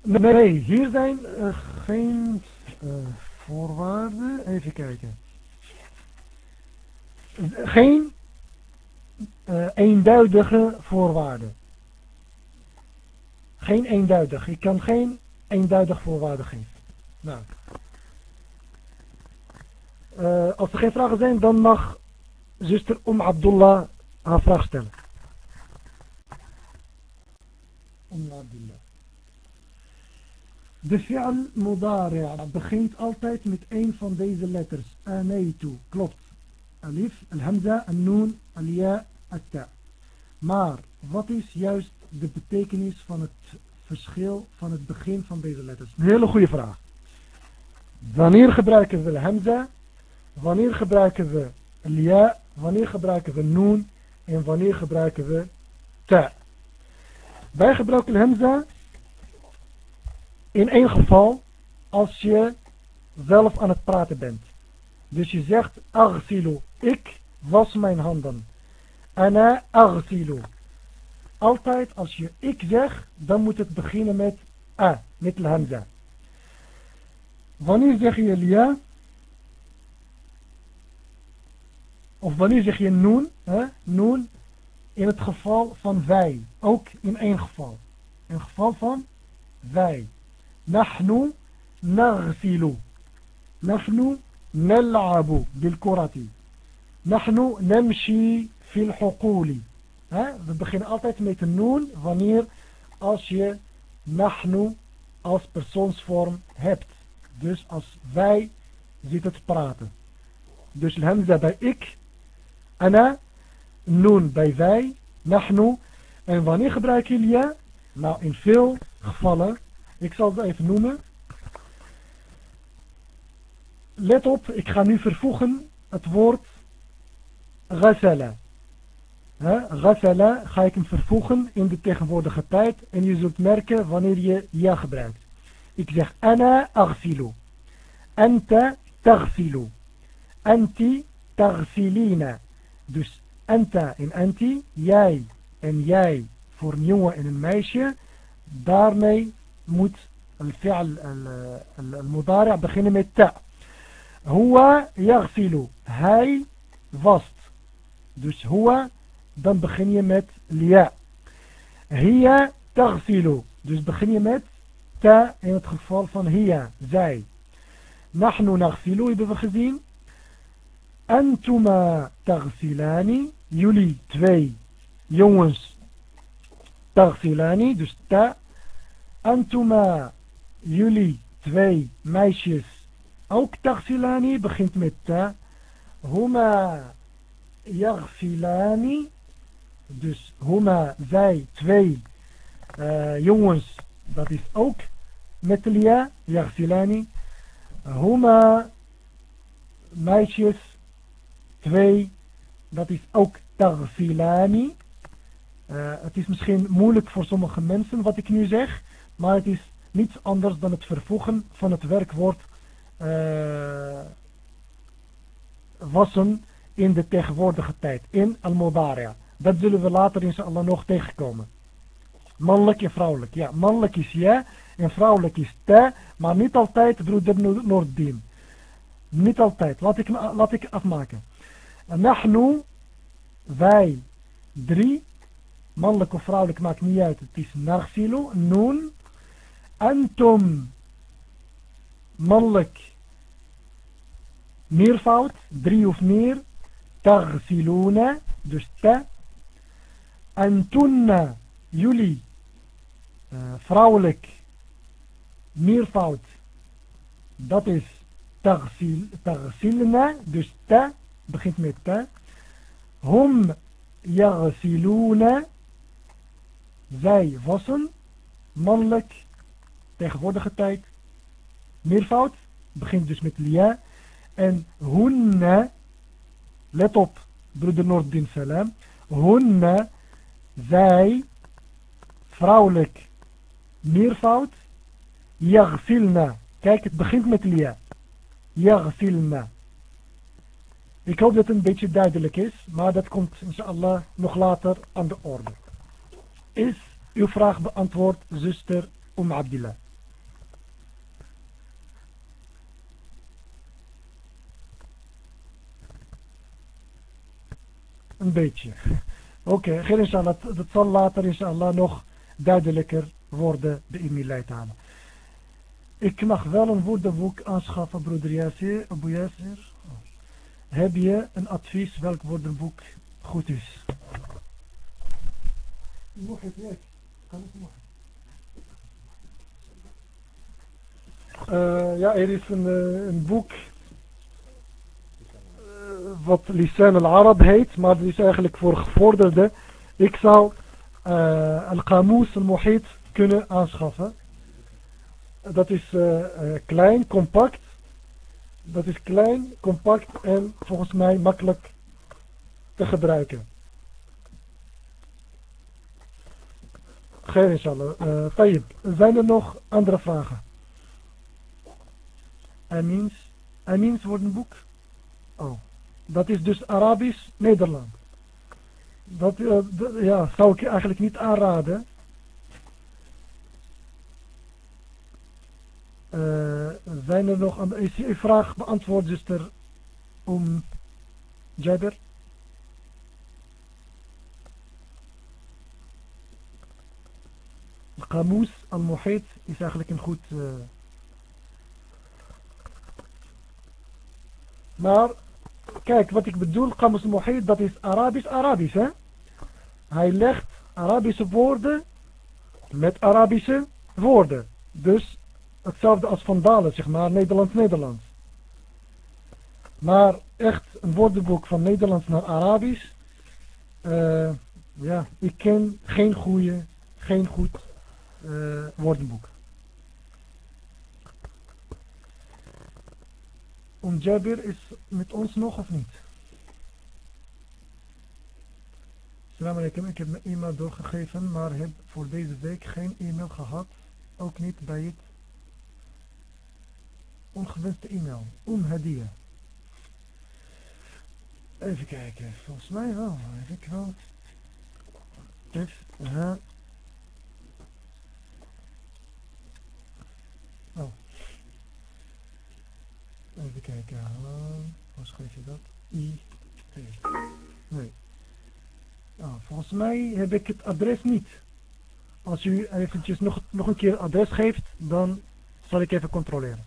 [SPEAKER 1] Nee, hier zijn uh, geen uh, Voorwaarden, even kijken. Geen uh, eenduidige voorwaarden. Geen eenduidig. Ik kan geen eenduidig voorwaarden geven. Nou. Als er geen vragen zijn, dan mag zuster Om Abdullah haar vraag stellen. Om Abdullah. De fi'al mudari' begint altijd met een van deze letters. Aneitu, klopt. Alif, al-hamza, al-noon, al-ya. Maar wat is juist de betekenis van het verschil van het begin van deze letters? Een hele goede vraag. Wanneer gebruiken we hamza? Wanneer gebruiken we al-ya? Wanneer gebruiken we noon? En wanneer gebruiken we ta? Wij gebruiken hamza in één geval als je zelf aan het praten bent. Dus je zegt aghsilu, ik was mijn handen. Ana aghsilu. Altijd als je ik zeg, dan moet het beginnen met a, met hamza. Wanneer zeg je ja? Of wanneer zeg je noen? Hè? Noen in het geval van wij. Ook in één geval. In het geval van wij. Nahnu nagsilu. Nahnu nal'abu bil korati. Nahnu namshi fil hukuli. We beginnen altijd met de noen wanneer als je nahnu als persoonsvorm hebt. Dus als wij zitten te praten. Dus hamza bij ik ana noon bij wij nahnu en wanneer gebruik je ja nou in veel gevallen Ik zal het even noemen. Let op, ik ga nu vervoegen het woord ghasala. Ghasala ga ik hem vervoegen in de tegenwoordige tijd en je zult merken wanneer je ja gebruikt. Ik zeg ana aghsilu. Anta taghsilu. Anti taghsilina. Dus anta en anti, jij en jij voor een jongen en een meisje. Daarmee moet الفعل المضارع beginnen met ta. Huwa yaghsilu. Hij wast. Dus huwa, dan begin je met lia. Hiya taghsilu. Dus begin je met ta in het geval van hiya, zij. Nahnu naghsilu hebben we gezien. أنتما تغسلان؟ يلي تفي يونس. تغسلان دستا أنتما يلي تفي ميشيس أوك تغسلان بخنت متا هما يغسلان دس هما زي تفي آه، يونس. داتيس أوك. متليا يغسلان. هما ميشيس twee, dat is ook tagsilani. Uh, het is misschien moeilijk voor sommige mensen wat ik nu zeg. Maar het is niets anders dan het vervoegen van het werkwoord uh, wassen in de tegenwoordige tijd. In al-Mubaria. Dat zullen we later inshallah nog tegenkomen. Mannelijk en vrouwelijk. Ja, mannelijk is ja en vrouwelijk is ta. Maar niet altijd broeder Noordin. Niet altijd. Laat ik, laat ik afmaken. Nahnu, wij, drie. Mannelijk of vrouwelijk maakt niet uit. Het is noon. Antum mannelijk meervoud, drie of meer. Tagsiluna, dus ta. Antunna, jullie, uh, vrouwelijk meervoud, dat is tagsilna, dus ta, begint met ta. Hum yagsiluna, zij wassen, mannelijk tegenwoordige tijd. Meervoud begint dus met lia. En hunne, let op, broeder Noordin Salam. Hunne, zij, vrouwelijk, meervoud. Yaghsilna. Kijk, het begint met lia. Ik hoop dat het een beetje duidelijk is, maar dat komt inshallah nog later aan de orde. Is uw vraag beantwoord, zuster Um Abdillah? Een beetje. Oké, okay, inshallah, dat zal later inshallah nog duidelijker worden, de aan. Ik mag wel een woordenboek aanschaffen, broeder Yasir, Abu Yasir. Heb je een advies welk woordenboek goed is? Uh, ja, er is een, uh, een boek uh, wat Lisan al-Arab heet, maar dat is eigenlijk voor gevorderden. Ik zou Al-Qamoos al-Muhit kunnen aanschaffen. Dat is klein, compact. Dat is klein, compact en volgens mij makkelijk te gebruiken. Geen inshallah. Uh, Tayyip, zijn er nog andere vragen? Amins. Amins wordt een boek. Oh. Dat is dus Arabisch Nederland. Dat ja, zou ik eigenlijk niet aanraden. Zijn er nog andere... Is die vraag beantwoord, zuster om Jabir? Qamoes al-Muhit is eigenlijk een goed... Uh, maar, kijk, wat ik bedoel, Qamoes al-Muhit, dat is Arabisch-Arabisch? Hij legt Arabische woorden met Arabische woorden. Dus hetzelfde als Vandalen, zeg maar, Nederlands-Nederlands. Maar echt een woordenboek van Nederlands naar Arabisch, uh, ja, ik ken geen goede, geen goed uh, woordenboek. Om Jabir is met ons nog of niet? Salam alaikum, ik heb mijn e-mail doorgegeven, maar heb voor deze week geen e-mail gehad. Ook niet bij het ongewenste e-mail. Onhadia. Even kijken, volgens mij wel, ik wel. Oh. Even kijken. Hoe schrijf je dat? I. T. Nee. Oh, volgens mij heb ik het adres niet. Als u eventjes nog, nog een keer adres geeft, dan zal ik even controleren.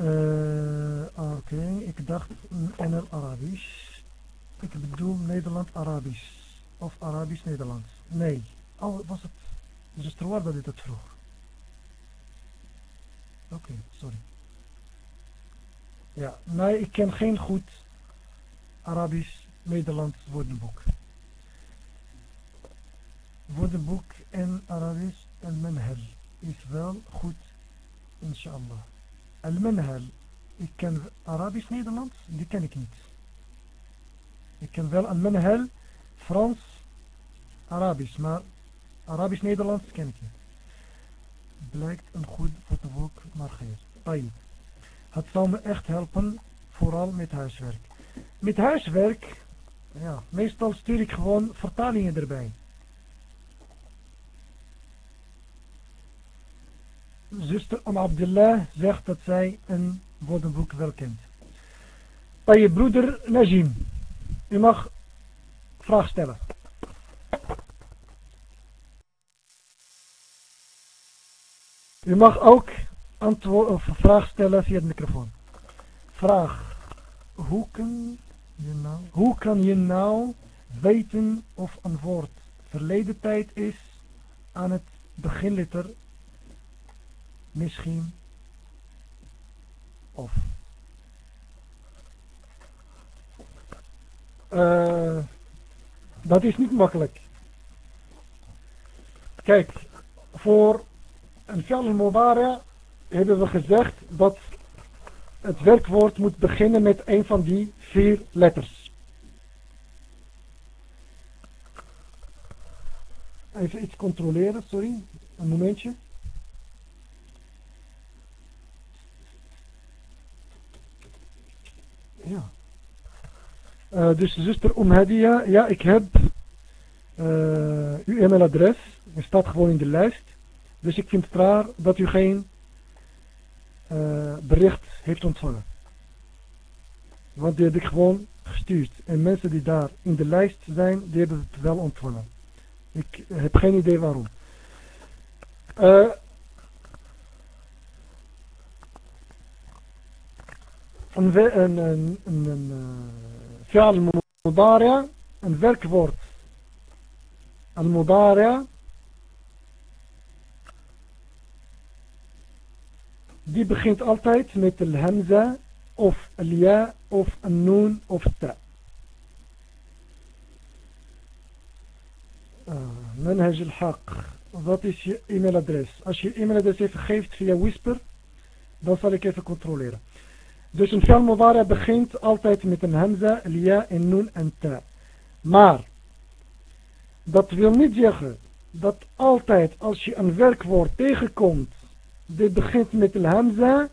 [SPEAKER 1] Uh, Oké, ik dacht NL Arabisch. Ik bedoel Nederland-Arabisch. Of Arabisch-Nederlands. Nee. Oh, was het... Het waar dat dit het vroeg. Oké, sorry. Ja, nee, ik ken geen goed Arabisch-Nederlands woordenboek. Woordenboek in Arabisch al-Manhal is wel goed, inshallah. Al-Manhal, ik ken Arabisch-Nederlands, die ken ik niet. Ik ken wel al-Manhal, Frans, Arabisch, maar Arabisch-Nederlands ken ik niet blijkt een goed fotoboek maar geen. Het zal me echt helpen, vooral met huiswerk. Met huiswerk, ja, meestal stuur ik gewoon vertalingen erbij. Zuster Om Abdullah zegt dat zij een woordenboek wel kent. Bij je broeder Najim, u mag vraag stellen. U mag ook antwoord of vraag stellen via de microfoon. Vraag. Hoe kan je nou, hoe kan je nou weten of een woord verleden tijd is aan het beginletter misschien of uh, dat is niet makkelijk. Kijk, voor en fi'al mubara hebben we gezegd dat het werkwoord moet beginnen met een van die vier letters. Even iets controleren, sorry. Een momentje. Ja. Uh, dus zuster Omhadia, ja ik heb uh, uw e-mailadres. Het staat gewoon in de lijst. Dus ik vind het raar dat u geen uh, bericht heeft ontvangen. Want die heb ik gewoon gestuurd. En mensen die daar in de lijst zijn, die hebben het wel ontvangen. Ik heb geen idee waarom. فعل مضارع انفيرك فورت. المضارع دي بخينت التايت مت الهمزة أوف الياء أوف النون أوف التاء. آه، منهج الحق. ذات ايميل ادريس اش ايميل ادريس خيفت فيها ويسبر ده كيف كنتروليرة. Dus een fi'al mudari begint altijd met een hamza, lia en noon en ta. Maar, dat wil niet zeggen dat altijd als je een werkwoord tegenkomt, dit begint met de hamza,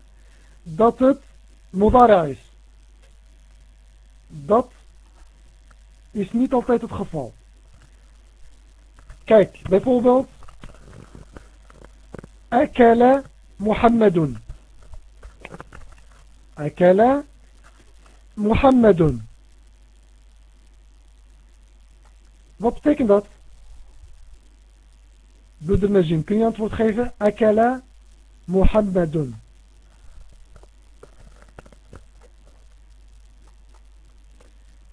[SPEAKER 1] dat het mudara is. Dat is niet altijd het geval. Kijk, bijvoorbeeld, akala Muhammadun. Akala Muhammadun. Wat betekent dat? Broeder Najim, kun je antwoord geven? Akala Muhammadun.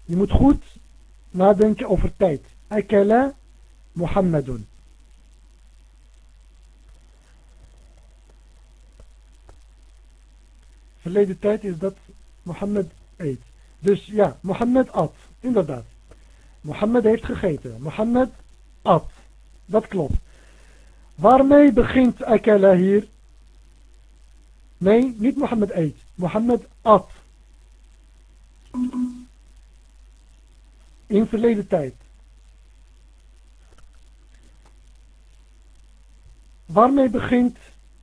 [SPEAKER 1] Je moet goed nadenken over tijd. Akala Muhammadun. Verleden tijd is dat Mohammed eet. Dus ja, Mohammed at. Inderdaad. Mohammed heeft gegeten. Mohammed at. Dat klopt. Waarmee begint Akala hier? Nee, niet Mohammed eet. Mohammed at. In verleden tijd. Waarmee begint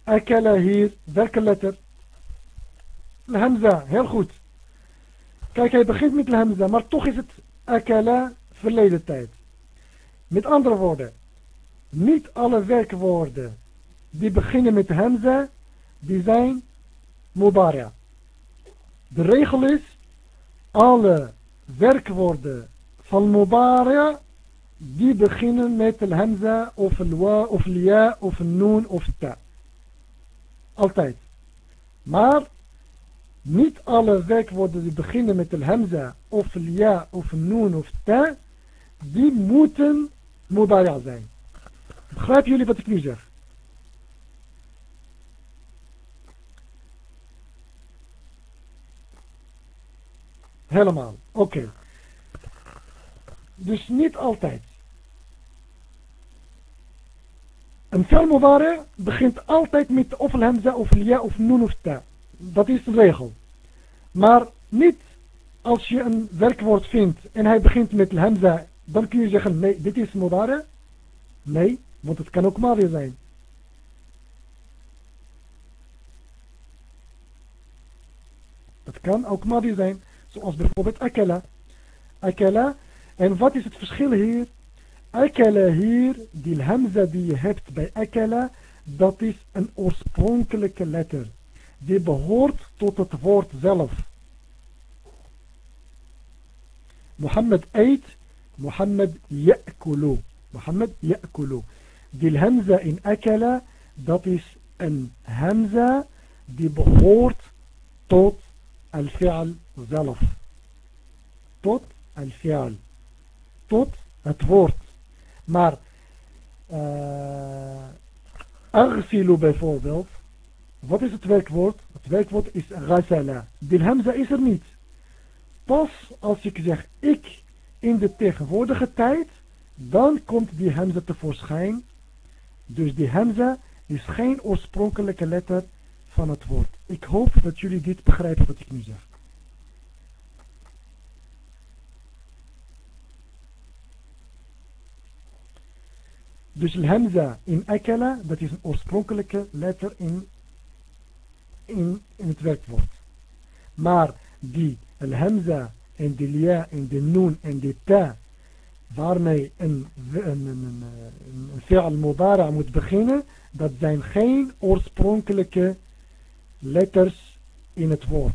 [SPEAKER 1] Akala hier? Welke letter? Hamza, heel goed. Kijk, hij begint met Hamza, maar toch is het Akala verleden tijd. Met andere woorden, niet alle werkwoorden die beginnen met Hamza, die zijn Mubarak. De regel is, alle werkwoorden van Mubarak, die beginnen met een hamza of een wa of ja of een noon of ta. Altijd. Maar niet alle werkwoorden die beginnen met een hamza of een ja of een noon of ta, die moeten Mubarak zijn. Begrijpen jullie wat ik nu zeg? Helemaal. Oké. Dus niet altijd. Een fi'al begint altijd met of een hamza of een ja of nun of ta. Dat is de regel. Maar niet als je een werkwoord vindt en hij begint met hamza, dan kun je zeggen nee, dit is mudare. Nee, want het kan ook weer zijn. Het kan ook madi zijn. Zoals bijvoorbeeld akela. Akela. En wat is het verschil hier? Akela hier, die hamza die je hebt bij akela, dat is een oorspronkelijke letter. Die behoort tot het woord zelf. Mohammed eet, Mohammed ya'kulu. Mohammed ya'kulu. Die hamza in akela, dat is een hamza die behoort tot al-fi'al zelf. Tot al-fi'al. Tot het woord. Maar uh, bijvoorbeeld. Wat is het werkwoord? Het werkwoord is ghasala. Hamza is er niet. Pas als ik zeg ik in de tegenwoordige tijd, dan komt die hamza tevoorschijn. Dus die hamza is geen oorspronkelijke letter van het woord. Ik hoop dat jullie dit begrijpen wat ik nu zeg. Dus hamza in akala, dat is een oorspronkelijke letter in, in, in het werkwoord. Maar die hamza en de lia en de noon en de ta, waarmee een, een, een, een, moet beginnen, dat zijn geen oorspronkelijke letters in het woord.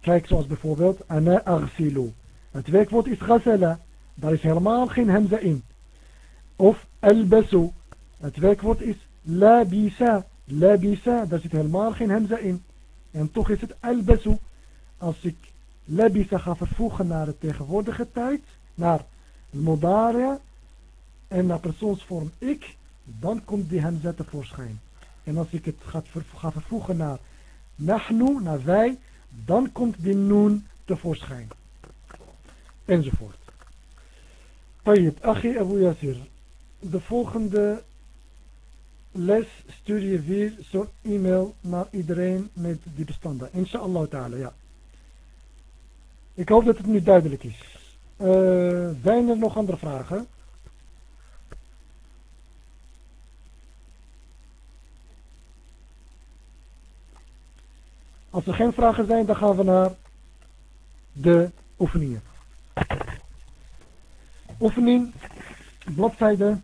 [SPEAKER 1] Kijk zoals bijvoorbeeld ana aghsilu. Het werkwoord is ghasala. Daar is helemaal geen hamza in. Of albasu. Het werkwoord is labisa. Labisa. Daar zit helemaal geen hamza in. En toch is het albasu. Als ik labisa ga vervoegen naar de tegenwoordige tijd. Naar modaria. En naar persoonsvorm ik. Dan komt die hamza tevoorschijn. En als ik het ga, vervoegen naar nahnu, naar wij. Dan komt die noon tevoorschijn. Enzovoort. Tayyip, Achi Abu Yasir. De volgende les stuur je weer zo'n e-mail naar iedereen met die bestanden. Inshallah ta'ala, ja. Ik hoop dat het nu duidelijk is. Uh, zijn er nog andere vragen? Als er geen vragen zijn, dan gaan we naar de oefeningen. Oefening, bladzijde